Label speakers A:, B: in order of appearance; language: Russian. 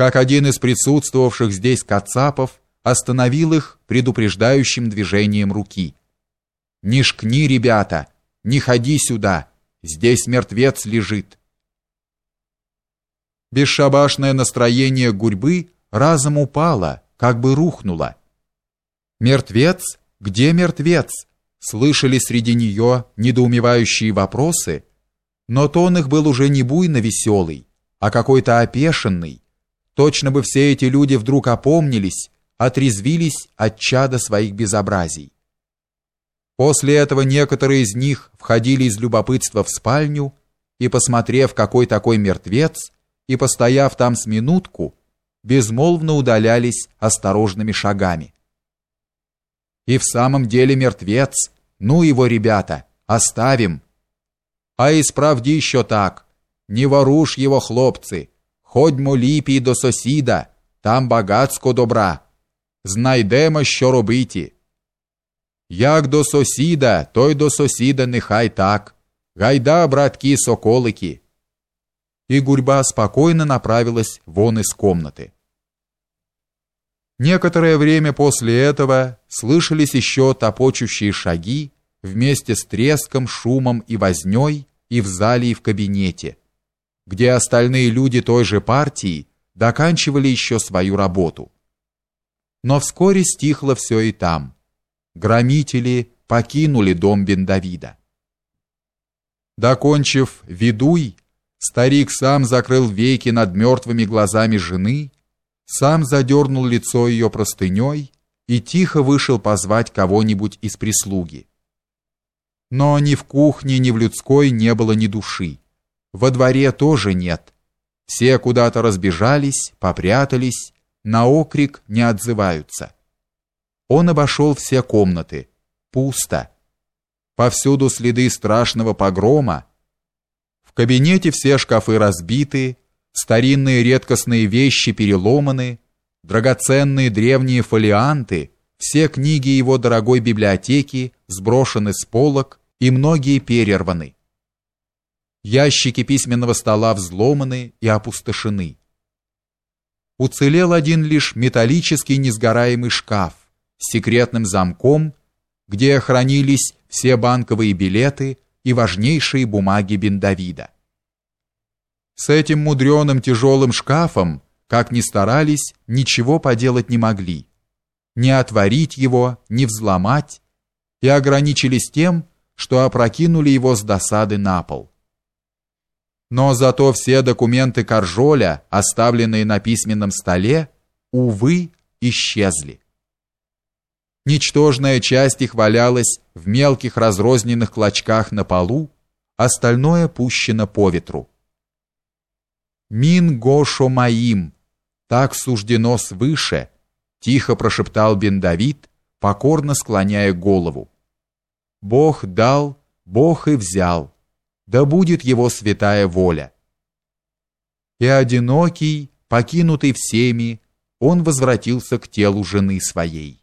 A: как один из присутствовавших здесь кацапов остановил их предупреждающим движением руки. «Не шкни, ребята! Не ходи сюда! Здесь мертвец лежит!» Бесшабашное настроение гурьбы разом упало, как бы рухнуло. «Мертвец? Где мертвец?» Слышали среди нее недоумевающие вопросы, но тон их был уже не буйно веселый, а какой-то опешенный. Точно бы все эти люди вдруг опомнились, отрезвились от чада своих безобразий. После этого некоторые из них входили из любопытства в спальню и, посмотрев, какой такой мертвец, и постояв там с минутку, безмолвно удалялись осторожными шагами. И в самом деле мертвец, ну его, ребята, оставим. А и справді еще так, не ворушь его, хлопцы, ходьмо ліпій до сусіда, там багацько добра. Знайдемо, що робити. Як до сусіда, то й до сусіда нехай так. Гайда, братки соколики. И гурьба спокойно направилась вон из комнаты. Некоторое время после этого слышались еще топочущие шаги вместе с треском, шумом и вознёй и в зале, и в кабинете, где остальные люди той же партии доканчивали еще свою работу. Но вскоре стихло все и там. Громители покинули дом Бен-Давида. Докончив «Ведуй», старик сам закрыл веки над мертвыми глазами жены, сам задернул лицо ее простыней и тихо вышел позвать кого-нибудь из прислуги. Но ни в кухне, ни в людской не было ни души. Во дворе тоже нет. Все куда-то разбежались, попрятались, на окрик не отзываются. Он обошел все комнаты. Пусто. Повсюду следы страшного погрома. В кабинете все шкафы разбиты, старинные редкостные вещи переломаны, драгоценные древние фолианты, все книги его дорогой библиотеки сброшены с полок и многие перерваны. Ящики письменного стола взломаны и опустошены. Уцелел один лишь металлический несгораемый шкаф с секретным замком, где хранились все банковые билеты и важнейшие бумаги Бен-Давида. С этим мудреным тяжелым шкафом, как ни старались, ничего поделать не могли. Не отворить его, не взломать, и ограничились тем, что опрокинули его с досады на пол. Но зато все документы Каржоля, оставленные на письменном столе, увы, исчезли. Ничтожная часть их валялась в мелких разрозненных клочках на полу, остальное пущено по ветру. «Мин Гошо моим!» «Так суждено свыше!» — тихо прошептал Бен Давид, покорно склоняя голову. «Бог дал, Бог и взял, да будет его святая воля». И одинокий, покинутый всеми, он возвратился к телу жены своей.